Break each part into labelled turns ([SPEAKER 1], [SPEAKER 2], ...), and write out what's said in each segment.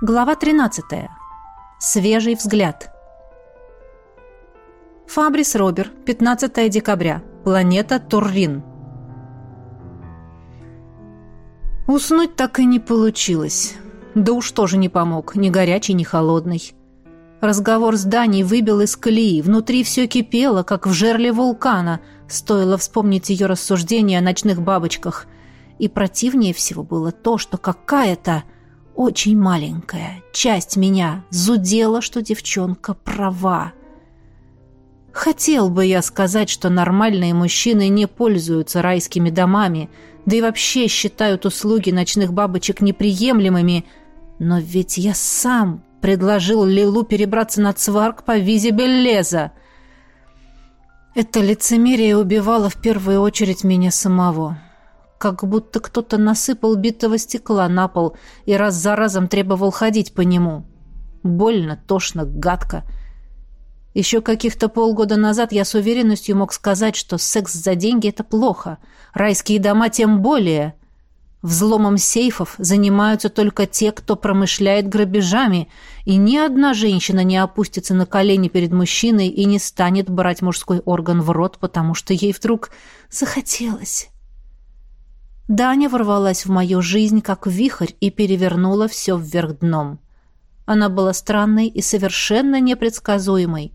[SPEAKER 1] Глава 13. Свежий взгляд. Фабрис Робер, 15 декабря. Планета Туррин. Уснуть так и не получилось. Да уж тоже не помог, ни горячий, ни холодный. Разговор с Даней выбил из колеи, внутри все кипело, как в жерле вулкана, стоило вспомнить ее рассуждения о ночных бабочках. И противнее всего было то, что какая-то очень маленькая часть меня зудела, что девчонка права. Хотел бы я сказать, что нормальные мужчины не пользуются райскими домами, да и вообще считают услуги ночных бабочек неприемлемыми, но ведь я сам предложил Лилу перебраться на Цварк по визе Беллеза. Это лицемерие убивало в первую очередь меня самого как будто кто-то насыпал битого стекла на пол и раз за разом требовал ходить по нему. Больно, тошно, гадко. Еще каких-то полгода назад я с уверенностью мог сказать, что секс за деньги — это плохо. Райские дома тем более. Взломом сейфов занимаются только те, кто промышляет грабежами, и ни одна женщина не опустится на колени перед мужчиной и не станет брать мужской орган в рот, потому что ей вдруг захотелось. Даня ворвалась в мою жизнь, как вихрь, и перевернула все вверх дном. Она была странной и совершенно непредсказуемой.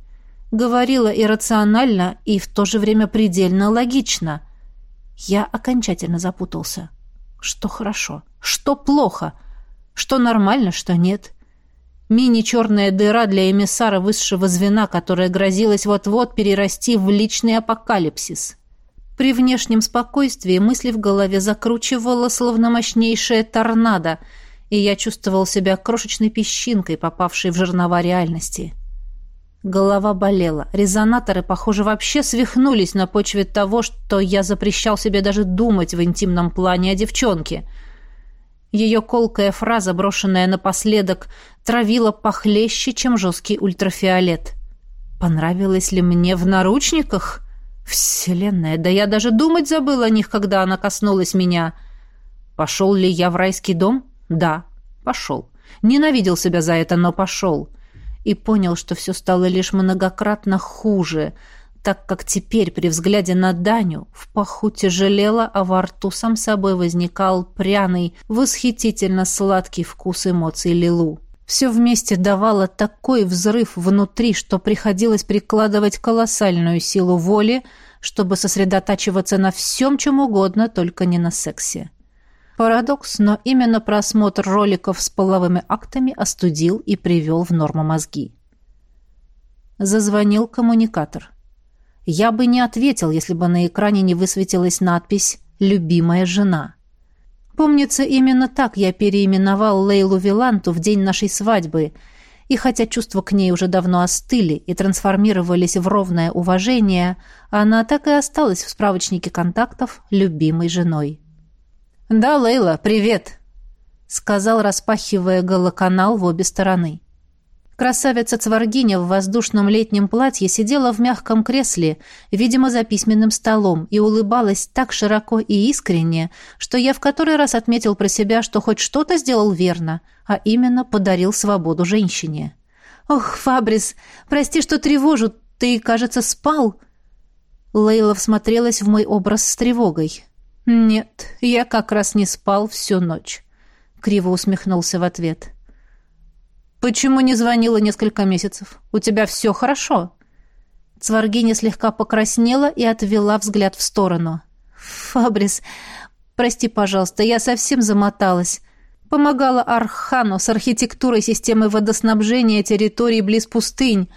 [SPEAKER 1] Говорила иррационально и в то же время предельно логично. Я окончательно запутался. Что хорошо, что плохо, что нормально, что нет. Мини-черная дыра для эмиссара высшего звена, которая грозилась вот-вот перерасти в личный апокалипсис. При внешнем спокойствии мысли в голове закручивало, словно мощнейшая торнадо, и я чувствовал себя крошечной песчинкой, попавшей в жернова реальности. Голова болела. Резонаторы, похоже, вообще свихнулись на почве того, что я запрещал себе даже думать в интимном плане о девчонке. Ее колкая фраза, брошенная напоследок, травила похлеще, чем жесткий ультрафиолет. «Понравилось ли мне в наручниках?» Вселенная, да я даже думать забыл о них, когда она коснулась меня. Пошел ли я в райский дом? Да, пошел. Ненавидел себя за это, но пошел. И понял, что все стало лишь многократно хуже, так как теперь при взгляде на Даню в паху тяжелело, а во рту сам собой возникал пряный, восхитительно сладкий вкус эмоций Лилу. Все вместе давало такой взрыв внутри, что приходилось прикладывать колоссальную силу воли, чтобы сосредотачиваться на всем, чем угодно, только не на сексе. Парадокс, но именно просмотр роликов с половыми актами остудил и привел в норму мозги. Зазвонил коммуникатор. Я бы не ответил, если бы на экране не высветилась надпись «Любимая жена». Помнится, именно так я переименовал Лейлу Виланту в день нашей свадьбы, и хотя чувства к ней уже давно остыли и трансформировались в ровное уважение, она так и осталась в справочнике контактов любимой женой. «Да, Лейла, привет!» — сказал, распахивая голоканал в обе стороны. Красавица Цваргиня в воздушном летнем платье сидела в мягком кресле, видимо, за письменным столом, и улыбалась так широко и искренне, что я в который раз отметил про себя, что хоть что-то сделал верно, а именно подарил свободу женщине. «Ох, Фабрис, прости, что тревожу, ты, кажется, спал?» Лейла всмотрелась в мой образ с тревогой. «Нет, я как раз не спал всю ночь», — криво усмехнулся в ответ. «Почему не звонила несколько месяцев? У тебя все хорошо?» Цваргиня слегка покраснела и отвела взгляд в сторону. «Фабрис, прости, пожалуйста, я совсем замоталась. Помогала Архану с архитектурой системы водоснабжения территорий близ пустынь.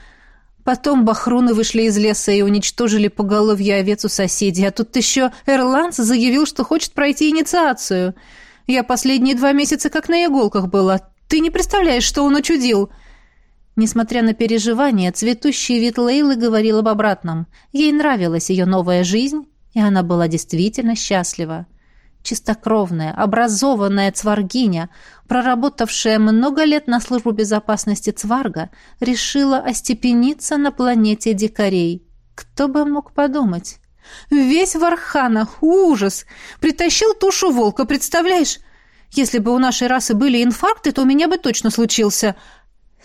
[SPEAKER 1] Потом бахруны вышли из леса и уничтожили поголовье овец у соседей. А тут еще Эрланс заявил, что хочет пройти инициацию. Я последние два месяца как на иголках была. Ты не представляешь, что он учудил!» Несмотря на переживания, цветущий вид Лейлы говорил об обратном. Ей нравилась ее новая жизнь, и она была действительно счастлива. Чистокровная, образованная цваргиня, проработавшая много лет на службу безопасности цварга, решила остепениться на планете дикарей. Кто бы мог подумать? Весь в арханах, ужас! Притащил тушу волка, представляешь? Если бы у нашей расы были инфаркты, то у меня бы точно случился.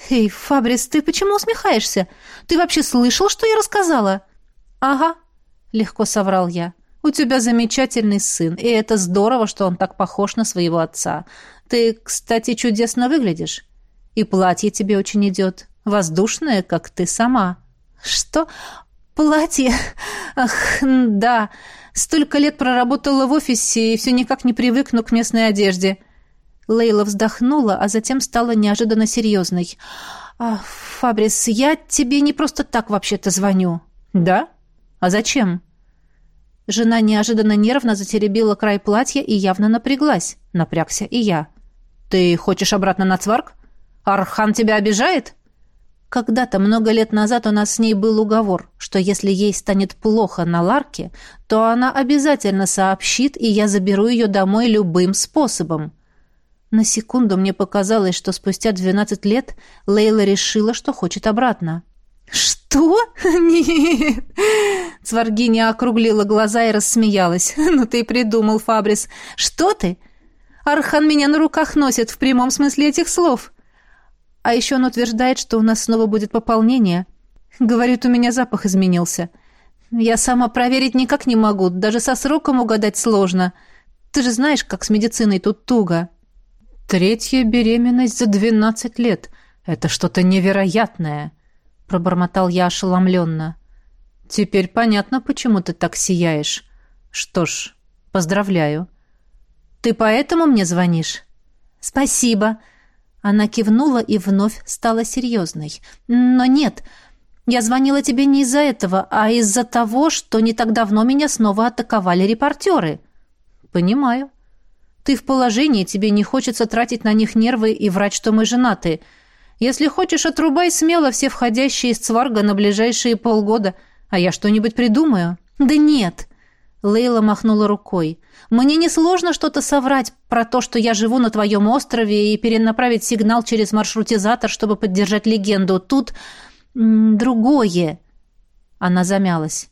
[SPEAKER 1] Эй, Фабрис, ты почему усмехаешься? Ты вообще слышал, что я рассказала? Ага, легко соврал я. У тебя замечательный сын, и это здорово, что он так похож на своего отца. Ты, кстати, чудесно выглядишь. И платье тебе очень идет. Воздушное, как ты сама. Что? Платье? Ах, да. Столько лет проработала в офисе и все никак не привыкну к местной одежде. Лейла вздохнула, а затем стала неожиданно серьезной. А, «Фабрис, я тебе не просто так вообще-то звоню». «Да? А зачем?» Жена неожиданно нервно затеребила край платья и явно напряглась. Напрягся и я. «Ты хочешь обратно на Цварк? Архан тебя обижает?» Когда-то, много лет назад, у нас с ней был уговор, что если ей станет плохо на Ларке, то она обязательно сообщит, и я заберу ее домой любым способом. На секунду мне показалось, что спустя 12 лет Лейла решила, что хочет обратно. «Что? Нет!» Цваргиня округлила глаза и рассмеялась. «Ну ты придумал, Фабрис. Что ты? Архан меня на руках носит в прямом смысле этих слов. А еще он утверждает, что у нас снова будет пополнение. Говорит, у меня запах изменился. Я сама проверить никак не могу, даже со сроком угадать сложно. Ты же знаешь, как с медициной тут туго. Третья беременность за двенадцать лет. Это что-то невероятное, пробормотал я ошеломленно. Теперь понятно, почему ты так сияешь. Что ж, поздравляю. Ты поэтому мне звонишь? Спасибо. Она кивнула и вновь стала серьезной. «Но нет, я звонила тебе не из-за этого, а из-за того, что не так давно меня снова атаковали репортеры». «Понимаю. Ты в положении, тебе не хочется тратить на них нервы и врать, что мы женаты. Если хочешь, отрубай смело все входящие из Цварга на ближайшие полгода, а я что-нибудь придумаю». «Да нет». Лейла махнула рукой. Мне несложно что-то соврать про то, что я живу на твоем острове, и перенаправить сигнал через маршрутизатор, чтобы поддержать легенду. Тут другое. Она замялась.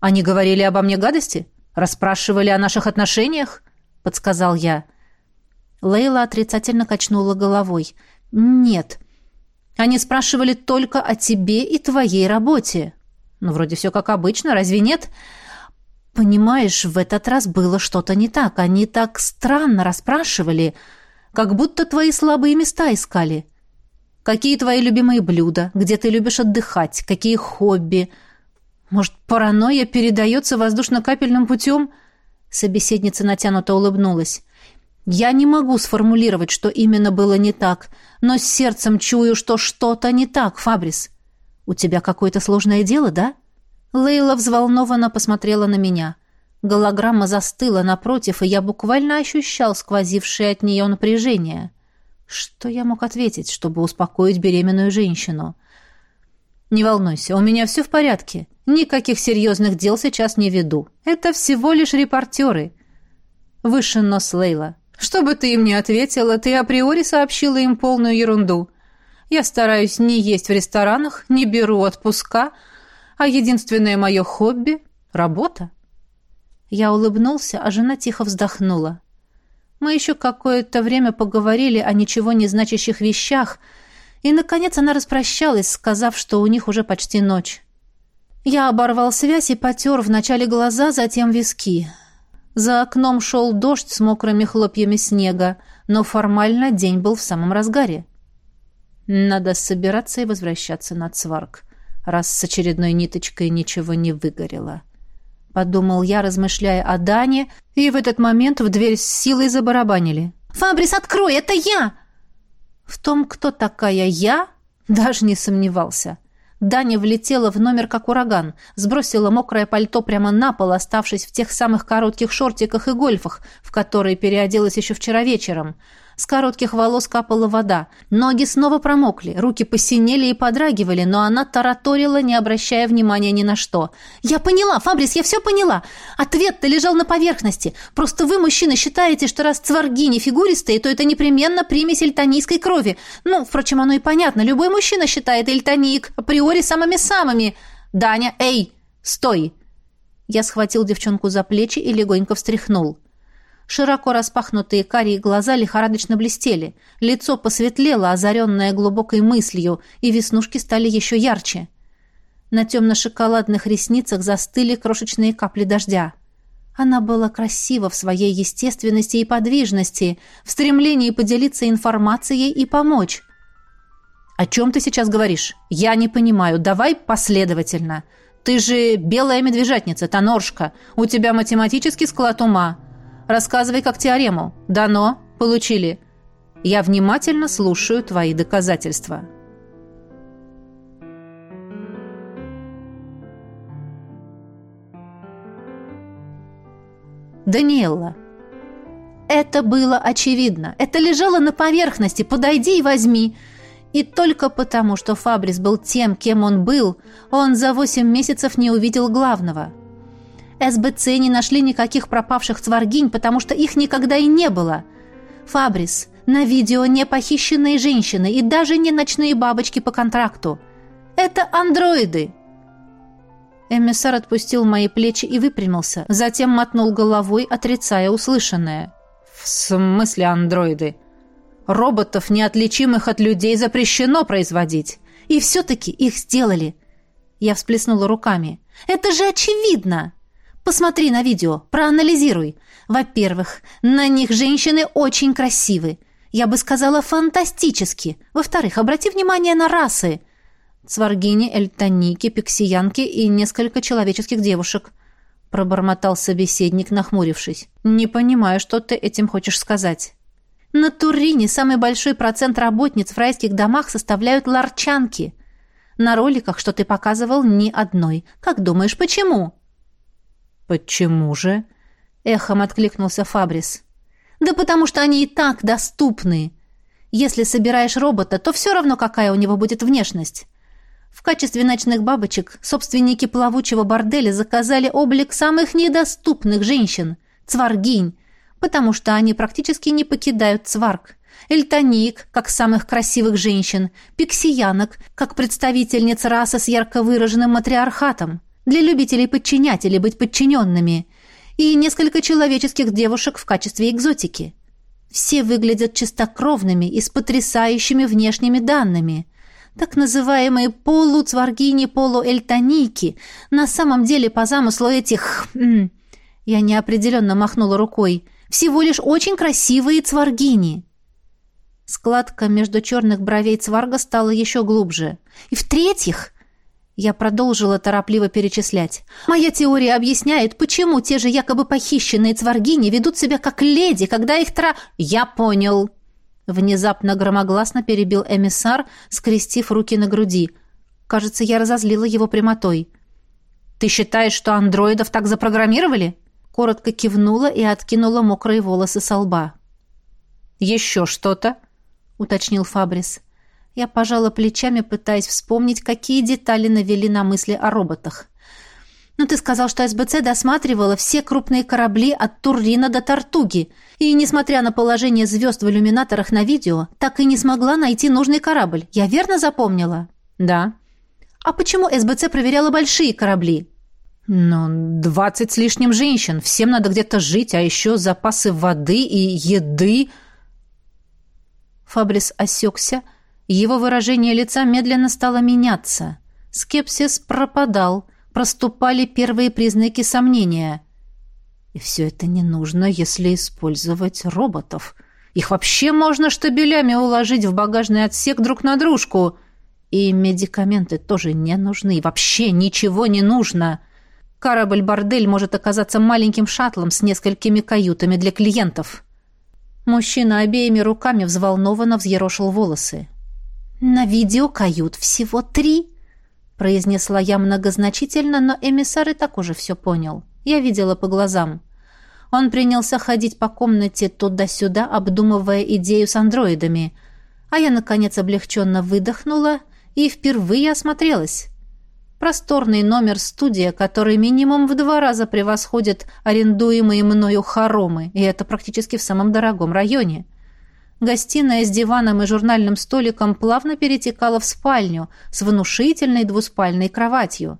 [SPEAKER 1] Они говорили обо мне гадости? Расспрашивали о наших отношениях? Подсказал я. Лейла отрицательно качнула головой. Нет. Они спрашивали только о тебе и твоей работе. Ну, вроде все как обычно, разве нет? — Понимаешь, в этот раз было что-то не так. Они так странно расспрашивали, как будто твои слабые места искали. Какие твои любимые блюда? Где ты любишь отдыхать? Какие хобби? Может, паранойя передается воздушно-капельным путем?» Собеседница натянуто улыбнулась. «Я не могу сформулировать, что именно было не так, но с сердцем чую, что что-то не так, Фабрис. У тебя какое-то сложное дело, да?» Лейла взволнованно посмотрела на меня. Голограмма застыла напротив, и я буквально ощущал сквозившее от нее напряжение. Что я мог ответить, чтобы успокоить беременную женщину? «Не волнуйся, у меня все в порядке. Никаких серьезных дел сейчас не веду. Это всего лишь репортеры». Выше нос Лейла. «Что бы ты им ни ответила, ты априори сообщила им полную ерунду. Я стараюсь не есть в ресторанах, не беру отпуска, а единственное мое хобби — работа. Я улыбнулся, а жена тихо вздохнула. Мы еще какое-то время поговорили о ничего не значащих вещах, и, наконец, она распрощалась, сказав, что у них уже почти ночь. Я оборвал связь и потер вначале глаза, затем виски. За окном шел дождь с мокрыми хлопьями снега, но формально день был в самом разгаре. Надо собираться и возвращаться на Цварк раз с очередной ниточкой ничего не выгорело. Подумал я, размышляя о Дане, и в этот момент в дверь с силой забарабанили. «Фабрис, открой, это я!» В том, кто такая я, даже не сомневался. Даня влетела в номер как ураган, сбросила мокрое пальто прямо на пол, оставшись в тех самых коротких шортиках и гольфах, в которые переоделась еще вчера вечером — с коротких волос капала вода. Ноги снова промокли, руки посинели и подрагивали, но она тараторила, не обращая внимания ни на что. «Я поняла, Фабрис, я все поняла. Ответ-то лежал на поверхности. Просто вы, мужчины, считаете, что раз цварги не фигуристые, то это непременно примесь эльтонийской крови. Ну, впрочем, оно и понятно. Любой мужчина считает эльтониик априори самыми-самыми. Даня, эй, стой!» Я схватил девчонку за плечи и легонько встряхнул. Широко распахнутые карие глаза лихорадочно блестели, лицо посветлело, озаренное глубокой мыслью, и веснушки стали еще ярче. На темно-шоколадных ресницах застыли крошечные капли дождя. Она была красива в своей естественности и подвижности, в стремлении поделиться информацией и помочь. «О чем ты сейчас говоришь? Я не понимаю. Давай последовательно. Ты же белая медвежатница, тоноршка. У тебя математический склад ума. Рассказывай как теорему. Дано. Получили. Я внимательно слушаю твои доказательства». Даниэлла. Это было очевидно. Это лежало на поверхности. Подойди и возьми. И только потому, что Фабрис был тем, кем он был, он за восемь месяцев не увидел главного. СБЦ не нашли никаких пропавших цваргинь, потому что их никогда и не было. Фабрис, на видео не похищенные женщины и даже не ночные бабочки по контракту. Это андроиды. Эмиссар отпустил мои плечи и выпрямился, затем мотнул головой, отрицая услышанное. «В смысле андроиды? Роботов, неотличимых от людей, запрещено производить. И все-таки их сделали». Я всплеснула руками. «Это же очевидно!» «Посмотри на видео, проанализируй. Во-первых, на них женщины очень красивы. Я бы сказала, фантастически. Во-вторых, обрати внимание на расы. Цваргини, эльтоники, пиксиянки и несколько человеческих девушек», — пробормотал собеседник, нахмурившись. «Не понимаю, что ты этим хочешь сказать». «На Турине самый большой процент работниц в райских домах составляют ларчанки. На роликах, что ты показывал, ни одной. Как думаешь, почему?»
[SPEAKER 2] «Почему же?» — эхом откликнулся Фабрис.
[SPEAKER 1] «Да потому что они и так доступны. Если собираешь робота, то все равно, какая у него будет внешность. В качестве ночных бабочек собственники плавучего борделя заказали облик самых недоступных женщин – цваргинь, потому что они практически не покидают цварг. Эльтоник, как самых красивых женщин, пиксиянок, как представительниц расы с ярко выраженным матриархатом, для любителей подчинять или быть подчиненными, и несколько человеческих девушек в качестве экзотики. Все выглядят чистокровными и с потрясающими внешними данными – так называемые полуцваргини-полуэльтоники, на самом деле по замыслу этих... Я неопределенно махнула рукой. Всего лишь очень красивые цваргини. Складка между черных бровей цварга стала еще глубже. И в-третьих... Я продолжила торопливо перечислять. Моя теория объясняет, почему те же якобы похищенные цваргини ведут себя как леди, когда их тра... Я понял, Внезапно громогласно перебил эмиссар, скрестив руки на груди. Кажется, я разозлила его прямотой. «Ты считаешь, что андроидов так запрограммировали?» Коротко кивнула и откинула мокрые волосы со лба. «Еще что-то?» — уточнил Фабрис. Я пожала плечами, пытаясь вспомнить, какие детали навели на мысли о роботах. «Но ты сказал, что СБЦ досматривала все крупные корабли от Туррина до Тартуги, и, несмотря на положение звезд в иллюминаторах на видео, так и не смогла найти нужный корабль. Я верно запомнила?»
[SPEAKER 2] «Да».
[SPEAKER 1] «А почему СБЦ проверяла большие корабли?»
[SPEAKER 2] «Ну, двадцать с лишним женщин. Всем надо где-то жить, а еще запасы воды и еды...»
[SPEAKER 1] Фабрис осекся, его выражение лица медленно стало меняться. Скепсис пропадал — проступали первые признаки сомнения. И все это не нужно, если использовать роботов. Их вообще можно штабелями уложить в багажный отсек друг на дружку. И медикаменты тоже не нужны. Вообще ничего не нужно. Корабль-бордель может оказаться маленьким шаттлом с несколькими каютами для клиентов. Мужчина обеими руками взволнованно взъерошил волосы. «На видео кают всего три», произнесла я многозначительно, но эмиссар и так уже все понял. Я видела по глазам. Он принялся ходить по комнате туда-сюда, обдумывая идею с андроидами. А я, наконец, облегченно выдохнула и впервые осмотрелась. Просторный номер студия, который минимум в два раза превосходит арендуемые мною хоромы, и это практически в самом дорогом районе. Гостиная с диваном и журнальным столиком плавно перетекала в спальню с внушительной двуспальной кроватью.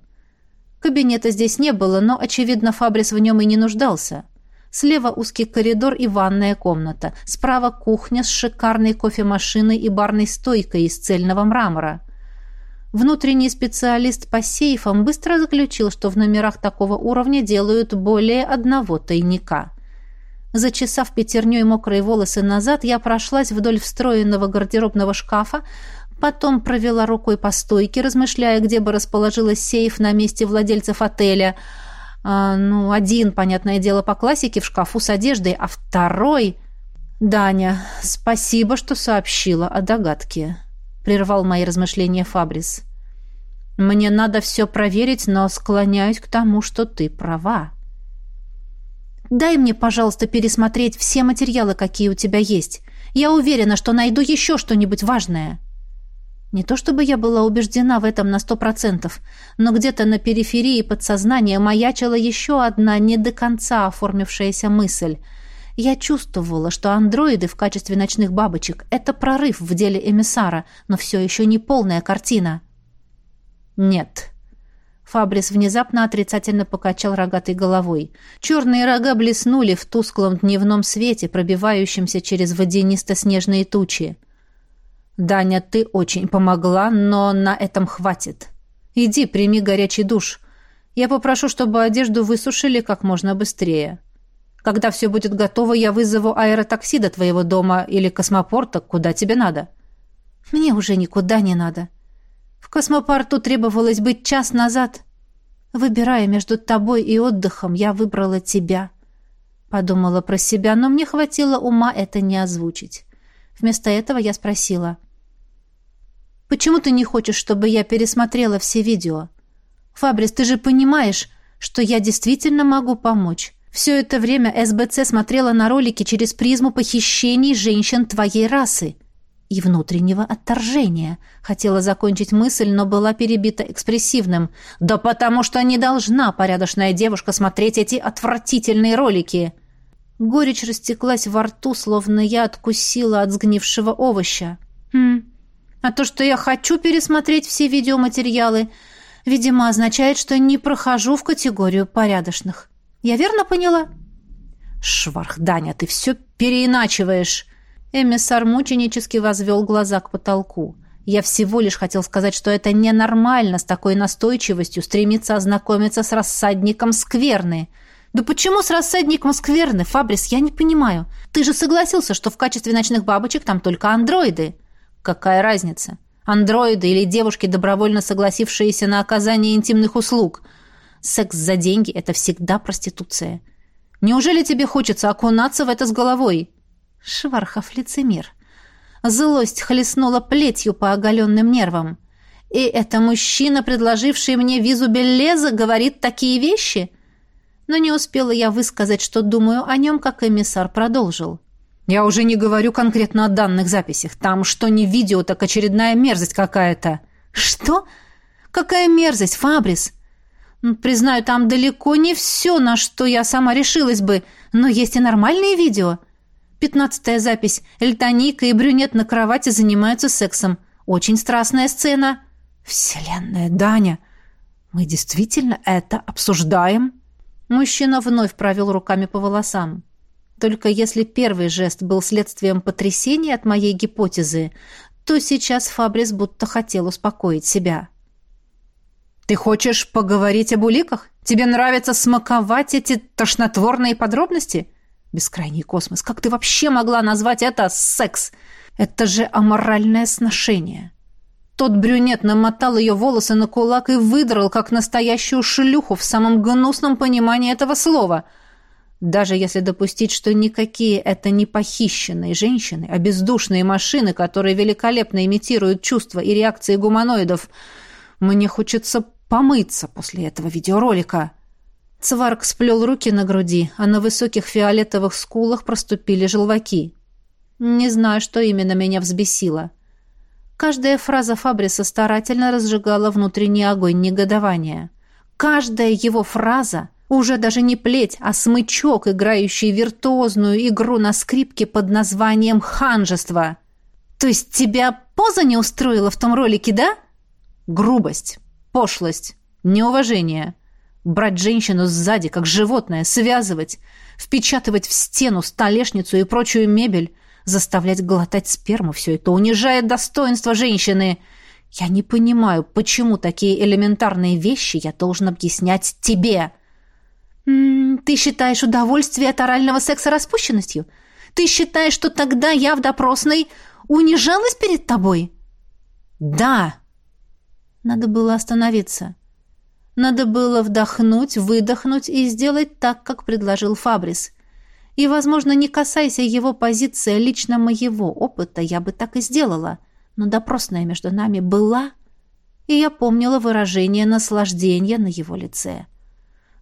[SPEAKER 1] Кабинета здесь не было, но, очевидно, Фабрис в нем и не нуждался. Слева узкий коридор и ванная комната. Справа кухня с шикарной кофемашиной и барной стойкой из цельного мрамора. Внутренний специалист по сейфам быстро заключил, что в номерах такого уровня делают более одного тайника. Зачесав пятерней мокрые волосы назад, я прошлась вдоль встроенного гардеробного шкафа, потом провела рукой по стойке, размышляя, где бы расположилась сейф на месте владельцев отеля – а, ну, один, понятное дело, по классике в шкафу с одеждой, а второй... «Даня, спасибо, что сообщила о догадке», — прервал мои размышления Фабрис. «Мне надо все проверить, но склоняюсь к тому, что ты права». «Дай мне, пожалуйста, пересмотреть все материалы, какие у тебя есть. Я уверена, что найду еще что-нибудь важное». Не то чтобы я была убеждена в этом на сто процентов, но где-то на периферии подсознания маячила еще одна не до конца оформившаяся мысль. Я чувствовала, что андроиды в качестве ночных бабочек — это прорыв в деле эмиссара, но все еще не полная картина. «Нет», Фабрис внезапно отрицательно покачал рогатой головой. Черные рога блеснули в тусклом дневном свете, пробивающемся через водянисто-снежные тучи. «Даня, ты очень помогла, но на этом хватит. Иди, прими горячий душ. Я попрошу, чтобы одежду высушили как можно быстрее. Когда все будет готово, я вызову аэротакси до твоего дома или космопорта, куда тебе надо». «Мне уже никуда не надо. В космопорту требовалось быть час назад. Выбирая между тобой и отдыхом, я выбрала тебя». Подумала про себя, но мне хватило ума это не озвучить. Вместо этого я спросила. Почему ты не хочешь, чтобы я пересмотрела все видео? Фабрис, ты же понимаешь, что я действительно могу помочь. Все это время СБЦ смотрела на ролики через призму похищений женщин твоей расы и внутреннего отторжения. Хотела закончить мысль, но была перебита экспрессивным. «Да потому что не должна порядочная девушка смотреть эти отвратительные ролики!» Горечь растеклась во рту, словно я откусила от сгнившего овоща. «Хм, а то, что я хочу пересмотреть все видеоматериалы, видимо, означает, что не прохожу в категорию порядочных. Я верно поняла? Шварх, Даня, ты все переиначиваешь. Эмиссар мученически возвел глаза к потолку. Я всего лишь хотел сказать, что это ненормально с такой настойчивостью стремиться ознакомиться с рассадником скверны. Да почему с рассадником скверны, Фабрис, я не понимаю. Ты же согласился, что в качестве ночных бабочек там только андроиды. Какая разница? Андроиды или девушки, добровольно согласившиеся на оказание интимных услуг? Секс за деньги – это всегда проституция. Неужели тебе хочется окунаться в это с головой? Швархов лицемер. Злость хлестнула плетью по оголенным нервам. И это мужчина, предложивший мне визу Беллеза, говорит такие вещи? Но не успела я высказать, что думаю о нем, как эмиссар продолжил. Я уже не говорю конкретно о данных записях. Там что не видео, так очередная мерзость какая-то. Что? Какая мерзость, Фабрис? Признаю, там далеко не все, на что я сама решилась бы, но есть и нормальные видео. Пятнадцатая запись. Эльтоника и брюнет на кровати занимаются сексом. Очень страстная сцена. Вселенная, Даня, мы действительно это обсуждаем? Мужчина вновь провел руками по волосам. Только если первый жест был следствием потрясения от моей гипотезы, то сейчас Фабрис будто хотел успокоить себя. «Ты хочешь поговорить об уликах? Тебе нравится смаковать эти тошнотворные подробности?» «Бескрайний космос, как ты вообще могла назвать это секс? Это же аморальное сношение!» Тот брюнет намотал ее волосы на кулак и выдрал, как настоящую шлюху в самом гнусном понимании этого слова – даже если допустить, что никакие это не похищенные женщины, а бездушные машины, которые великолепно имитируют чувства и реакции гуманоидов, мне хочется помыться после этого видеоролика. Цварк сплел руки на груди, а на высоких фиолетовых скулах проступили желваки. Не знаю, что именно меня взбесило. Каждая фраза Фабриса старательно разжигала внутренний огонь негодования. Каждая его фраза — уже даже не плеть, а смычок, играющий виртуозную игру на скрипке под названием «Ханжество». «То есть тебя поза не устроила в том ролике, да?» «Грубость, пошлость, неуважение.
[SPEAKER 2] Брать женщину сзади, как животное, связывать, впечатывать в стену столешницу и прочую мебель, заставлять глотать сперму, все это унижает достоинство женщины. Я не понимаю, почему такие элементарные вещи я должен объяснять тебе.
[SPEAKER 1] М -м, ты считаешь удовольствие от орального секса распущенностью? Ты считаешь, что тогда я в допросной унижалась перед тобой?
[SPEAKER 2] Да. Надо было остановиться. Надо было вдохнуть, выдохнуть и сделать так, как предложил Фабрис. И, возможно, не касаясь его позиции лично моего опыта, я бы так и сделала. Но допросная между нами была, и я помнила выражение наслаждения на его лице.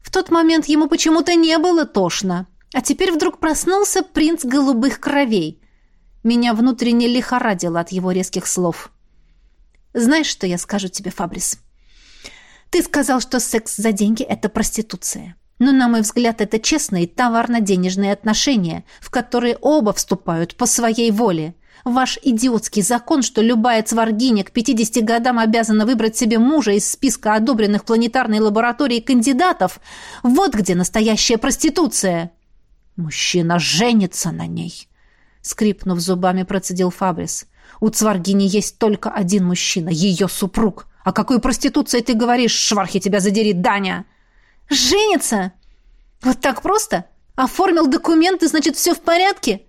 [SPEAKER 2] В тот момент ему почему-то не было тошно. А теперь вдруг проснулся принц голубых кровей. Меня внутренне лихорадило от его резких слов. «Знаешь, что я скажу тебе, Фабрис? Ты сказал, что секс за деньги — это проституция. Но, на мой взгляд, это честные товарно-денежные отношения, в которые оба вступают по своей воле. Ваш идиотский закон, что любая цваргиня к 50 годам обязана выбрать себе мужа из списка одобренных планетарной лабораторией кандидатов, вот где настоящая проституция. Мужчина женится на ней. Скрипнув зубами, процедил Фабрис. У цваргини есть только один мужчина, ее супруг. О какой проституции ты говоришь, швархи тебя задери, Даня?
[SPEAKER 1] Женится? Вот так просто? Оформил документы, значит, все в порядке?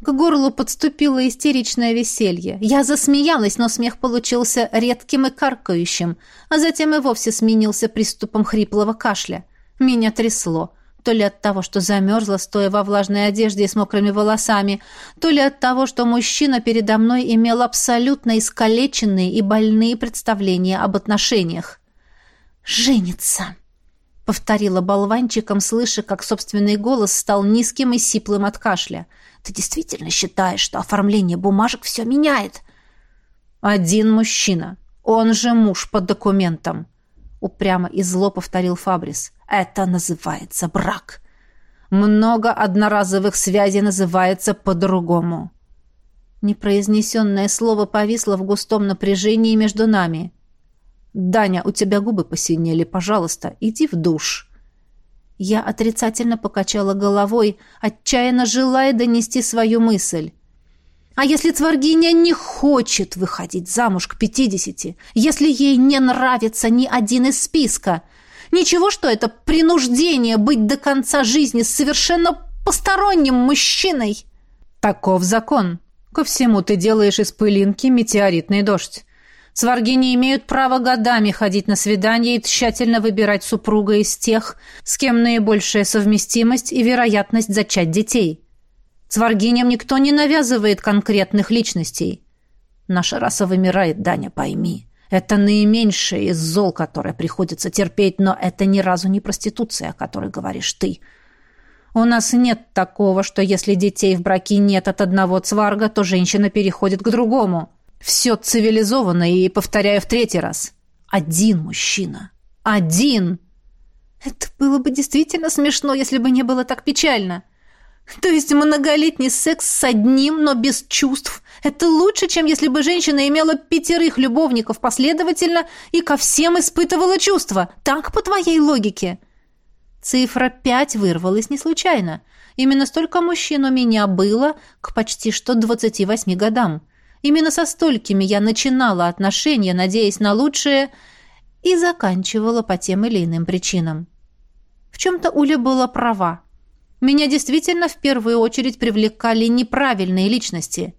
[SPEAKER 1] К горлу подступило истеричное веселье. Я засмеялась, но смех получился редким и каркающим, а затем и вовсе сменился приступом хриплого кашля. Меня трясло. То ли от того, что замерзла, стоя во влажной одежде и с мокрыми волосами, то ли от того, что мужчина передо мной имел абсолютно искалеченные и больные представления об отношениях. «Женится!» — повторила болванчиком, слыша, как собственный голос стал низким и сиплым от кашля. «Ты действительно считаешь, что оформление бумажек все меняет?»
[SPEAKER 2] «Один мужчина. Он же муж по документам», — упрямо и зло повторил Фабрис. Это называется брак. Много одноразовых связей называется по-другому. Непроизнесенное слово повисло в густом напряжении между нами. «Даня, у тебя губы посинели. Пожалуйста, иди в душ». Я отрицательно покачала головой, отчаянно желая донести свою мысль. А если Цваргиня не хочет выходить замуж к пятидесяти, если ей не нравится ни один из списка, Ничего, что это принуждение быть до конца жизни совершенно посторонним мужчиной. Таков закон. Ко всему ты делаешь из пылинки метеоритный дождь. Сварги имеют права годами ходить на свидания и тщательно выбирать супруга из тех, с кем наибольшая совместимость и вероятность зачать детей. Сваргиням никто не навязывает конкретных личностей. Наша раса вымирает, Даня, пойми. Это наименьшее из зол, которое приходится терпеть, но это ни разу не проституция, о которой говоришь ты. У нас нет такого, что если детей в браке нет от одного цварга, то женщина переходит к другому. Все цивилизованно и, повторяю в третий раз, один мужчина. Один!
[SPEAKER 1] Это было бы действительно смешно, если бы не было так печально. То есть многолетний секс с одним, но без чувств – это лучше, чем если бы женщина имела пятерых любовников последовательно и ко всем испытывала чувства. Так, по твоей логике? Цифра пять вырвалась не случайно. Именно столько мужчин у меня было к почти что двадцати восьми годам. Именно со столькими я начинала отношения, надеясь на лучшее, и заканчивала по тем или иным причинам. В чем-то Уля была права. Меня действительно в первую очередь привлекали неправильные личности.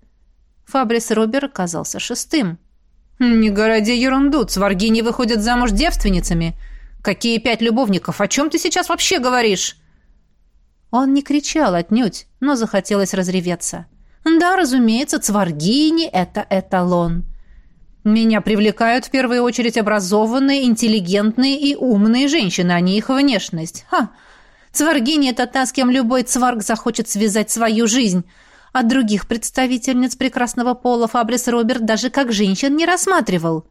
[SPEAKER 1] Фабрис Робер оказался шестым.
[SPEAKER 2] «Не городи ерунду, цварги не выходят замуж девственницами. Какие пять любовников? О чем ты сейчас вообще говоришь?»
[SPEAKER 1] Он не кричал отнюдь, но захотелось разреветься. «Да, разумеется, цваргини — это эталон. Меня привлекают в первую очередь образованные, интеллигентные и умные женщины, а не их внешность. Ха! Цваргини — это та, с кем любой цварг захочет связать свою жизнь. А других представительниц прекрасного пола Фабрис Роберт даже как женщин не рассматривал.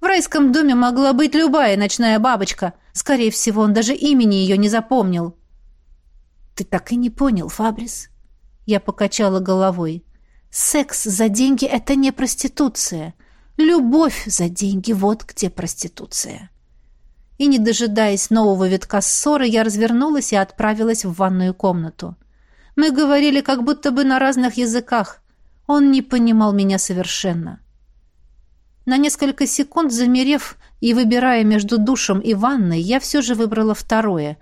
[SPEAKER 1] В райском доме могла быть любая ночная бабочка. Скорее всего, он даже имени ее не запомнил. «Ты так и не понял, Фабрис?» Я покачала головой. «Секс за деньги — это не проституция. Любовь за деньги — вот где проституция». И, не дожидаясь нового витка ссоры, я развернулась и отправилась в ванную комнату. Мы говорили как будто бы на разных языках. Он не понимал меня совершенно. На несколько секунд замерев и выбирая между душем и ванной, я все же выбрала второе.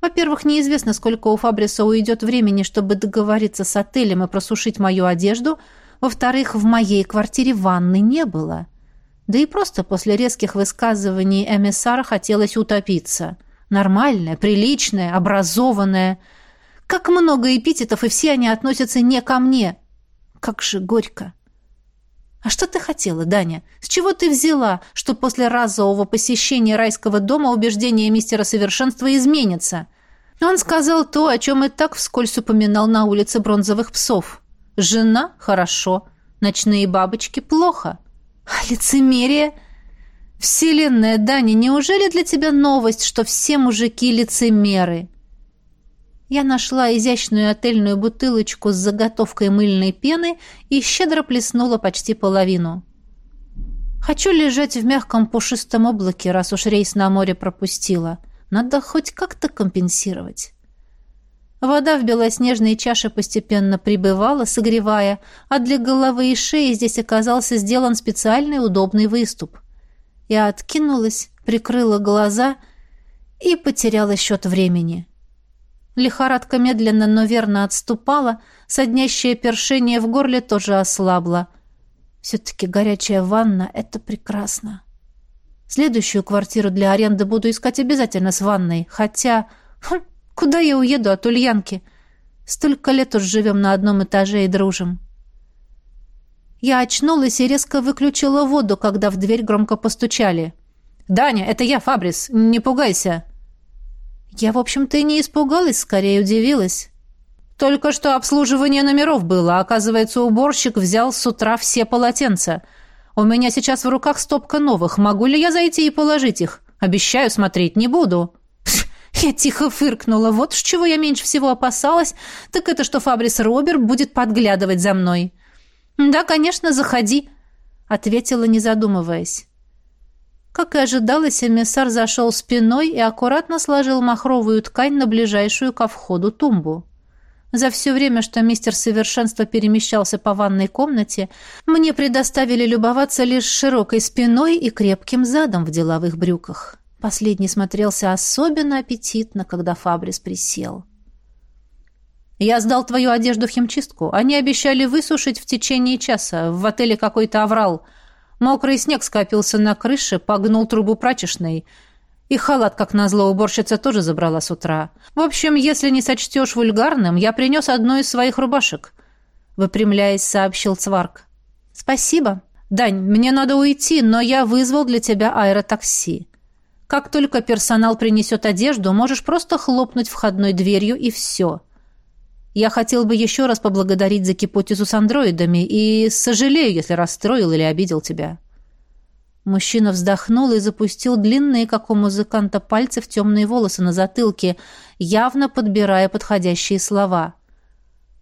[SPEAKER 1] Во-первых, неизвестно, сколько у Фабриса уйдет времени, чтобы договориться с отелем и просушить мою одежду. Во-вторых, в моей квартире ванны не было. Да и просто после резких высказываний эмиссара хотелось утопиться. Нормальная, приличная, образованная. Как много эпитетов, и все они относятся не ко мне. Как же горько. «А что ты хотела, Даня? С чего ты взяла, что после разового посещения райского дома убеждения мистера совершенства изменится?» Он сказал то, о чем и так вскользь упоминал на улице бронзовых псов. «Жена – хорошо, ночные бабочки – плохо». «А лицемерие?» «Вселенная, Даня, неужели для тебя новость, что все мужики – лицемеры?» Я нашла изящную отельную бутылочку с заготовкой мыльной пены и щедро плеснула почти половину. Хочу лежать в мягком пушистом облаке, раз уж рейс на море пропустила. Надо хоть как-то компенсировать. Вода в белоснежной чаше постепенно прибывала, согревая, а для головы и шеи здесь оказался сделан специальный удобный выступ. Я откинулась, прикрыла глаза и потеряла счет времени. Лихорадка медленно, но верно отступала, соднящее першение в горле тоже ослабло. Все-таки горячая ванна — это прекрасно. Следующую квартиру для аренды буду искать обязательно с ванной, хотя... Хм, куда я уеду от Ульянки? Столько лет уж живем на одном этаже и дружим. Я очнулась и резко выключила воду, когда в дверь громко постучали. «Даня, это я, Фабрис, не пугайся!» Я, в общем-то, и не испугалась, скорее удивилась. Только что обслуживание номеров было, оказывается, уборщик взял с утра все полотенца. У меня сейчас в руках стопка новых. Могу ли я зайти и положить их? Обещаю, смотреть не буду. Я тихо фыркнула. Вот с чего я меньше всего опасалась, так это что Фабрис Робер будет подглядывать за мной. «Да, конечно, заходи», — ответила, не задумываясь. Как и ожидалось, эмиссар зашел спиной и аккуратно сложил махровую ткань на ближайшую ко входу тумбу. За все время, что мистер Совершенство перемещался по ванной комнате, мне предоставили любоваться лишь широкой спиной и крепким задом в деловых брюках. Последний смотрелся особенно аппетитно, когда Фабрис присел. «Я сдал твою одежду в химчистку. Они обещали высушить в течение часа. В отеле какой-то аврал. Мокрый снег скопился на крыше, погнул трубу прачечной. И халат, как назло, уборщица тоже забрала с утра. В общем, если не сочтешь вульгарным, я принес одну из своих рубашек. Выпрямляясь, сообщил Цварк. Спасибо. Дань, мне надо уйти, но я вызвал для тебя аэротакси. Как только персонал принесет одежду, можешь просто хлопнуть входной дверью и все. Я хотел бы еще раз поблагодарить за гипотезу с андроидами и сожалею, если расстроил или обидел тебя». Мужчина вздохнул и запустил длинные, как у музыканта, пальцы в темные волосы на затылке, явно подбирая подходящие слова.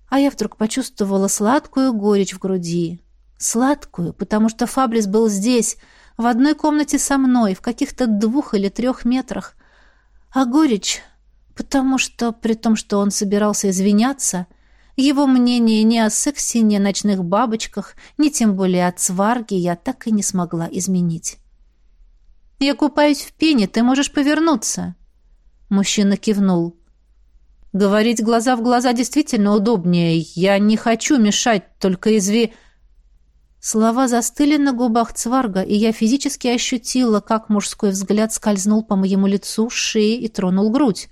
[SPEAKER 1] А я вдруг почувствовала сладкую горечь в груди. Сладкую, потому что Фабрис был здесь, в одной комнате со мной, в каких-то двух или трех метрах. А горечь потому что, при том, что он собирался извиняться, его мнение ни о сексе, ни о ночных бабочках, ни тем более о цварге я так и не смогла изменить. «Я купаюсь в пене, ты можешь повернуться». Мужчина кивнул. «Говорить глаза в глаза действительно удобнее. Я не хочу мешать, только изви...» Слова застыли на губах Цварга, и я физически ощутила, как мужской взгляд скользнул по моему лицу, шее и тронул грудь.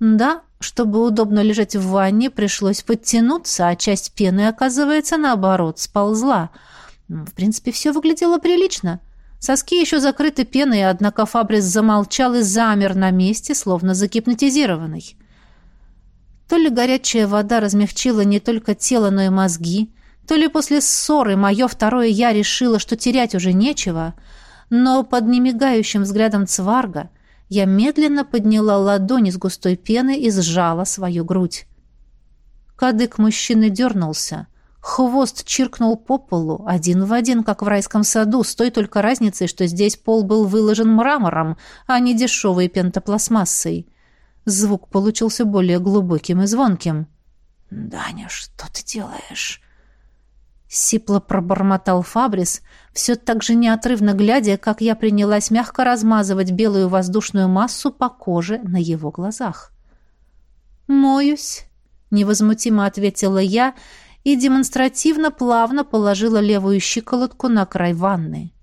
[SPEAKER 1] Да, чтобы удобно лежать в ванне, пришлось подтянуться, а часть пены, оказывается, наоборот, сползла. В принципе, все выглядело прилично. Соски еще закрыты пеной, однако Фабрис замолчал и замер на месте, словно загипнотизированный. То ли горячая вода размягчила не только тело, но и мозги, то ли после ссоры мое второе «я» решило, что терять уже нечего, но под немигающим взглядом Цварга — я медленно подняла ладони с густой пеной и сжала свою грудь. Кадык мужчины дернулся. Хвост чиркнул по полу, один в один, как в райском саду, с той только разницей, что здесь пол был выложен мрамором, а не дешевой пентопластмассой. Звук получился более глубоким и звонким. «Даня, что ты делаешь?» Сипло пробормотал Фабрис, все так же неотрывно глядя, как я принялась мягко размазывать белую воздушную массу по коже на его глазах. «Моюсь», — невозмутимо ответила я и демонстративно плавно положила левую щиколотку на край ванны.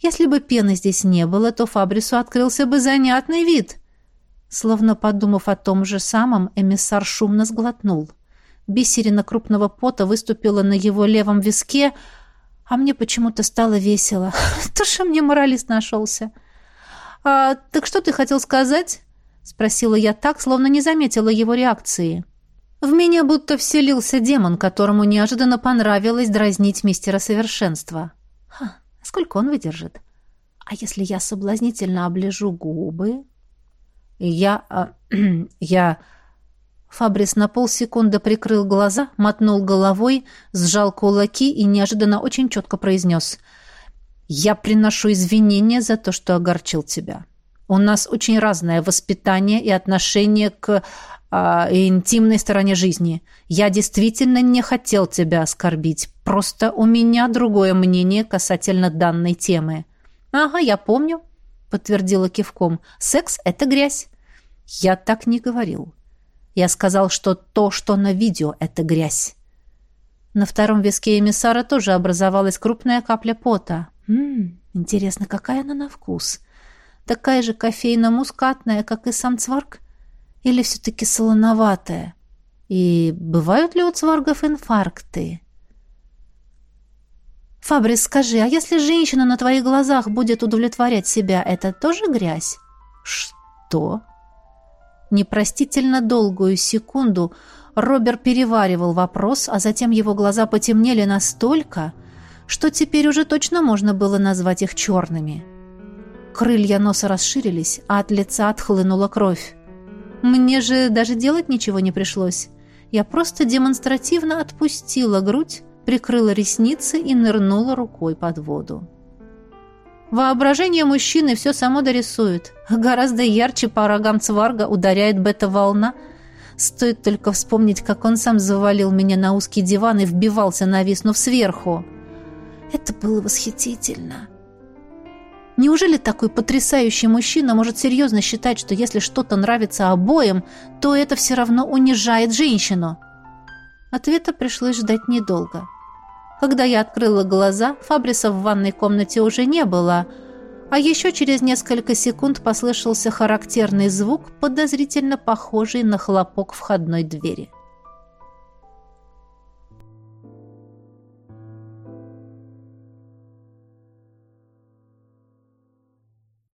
[SPEAKER 1] Если бы пены здесь не было, то Фабрису открылся бы занятный вид. Словно подумав о том же самом, эмиссар шумно сглотнул. Бисерина крупного пота выступила на его левом виске, а мне почему-то стало весело. То что мне моралист нашелся. «А, так что ты хотел сказать?» — спросила я так, словно не заметила его реакции. В меня будто вселился демон, которому неожиданно понравилось дразнить мистера совершенства. Ха, сколько он выдержит? А если я соблазнительно оближу губы? Я... Э, я... Фабрис на полсекунды прикрыл глаза, мотнул головой, сжал кулаки и неожиданно очень четко произнес «Я приношу извинения за то, что огорчил тебя. У нас очень разное воспитание и отношение к а, интимной стороне жизни. Я действительно не хотел тебя оскорбить. Просто у меня другое мнение касательно данной темы». «Ага, я помню», — подтвердила кивком. «Секс — это грязь». «Я так не говорил». Я сказал, что то, что на видео, это грязь. На втором виске эмиссара тоже образовалась крупная капля пота. Ммм, интересно, какая она на вкус? Такая же кофейно-мускатная, как и сам цварг? Или все-таки солоноватая? И бывают ли у цваргов инфаркты? Фабрис, скажи, а если женщина на твоих глазах будет удовлетворять себя, это тоже грязь? Что? Непростительно долгую секунду Робер переваривал вопрос, а затем его глаза потемнели настолько, что теперь уже точно можно было назвать их черными. Крылья носа расширились, а от лица отхлынула кровь. Мне же даже делать ничего не пришлось. Я просто демонстративно отпустила грудь, прикрыла ресницы и нырнула рукой под воду. Воображение мужчины все само дорисует. Гораздо ярче по рогам цварга ударяет бета-волна. Стоит только вспомнить, как он сам завалил меня на узкий диван и вбивался, нависнув сверху. Это было восхитительно. Неужели такой потрясающий мужчина может серьезно считать, что если что-то нравится обоим, то это все равно унижает женщину? Ответа пришлось ждать недолго. — когда я открыла глаза, Фабриса в ванной комнате уже не было, а еще через несколько секунд послышался характерный звук, подозрительно похожий на хлопок входной двери.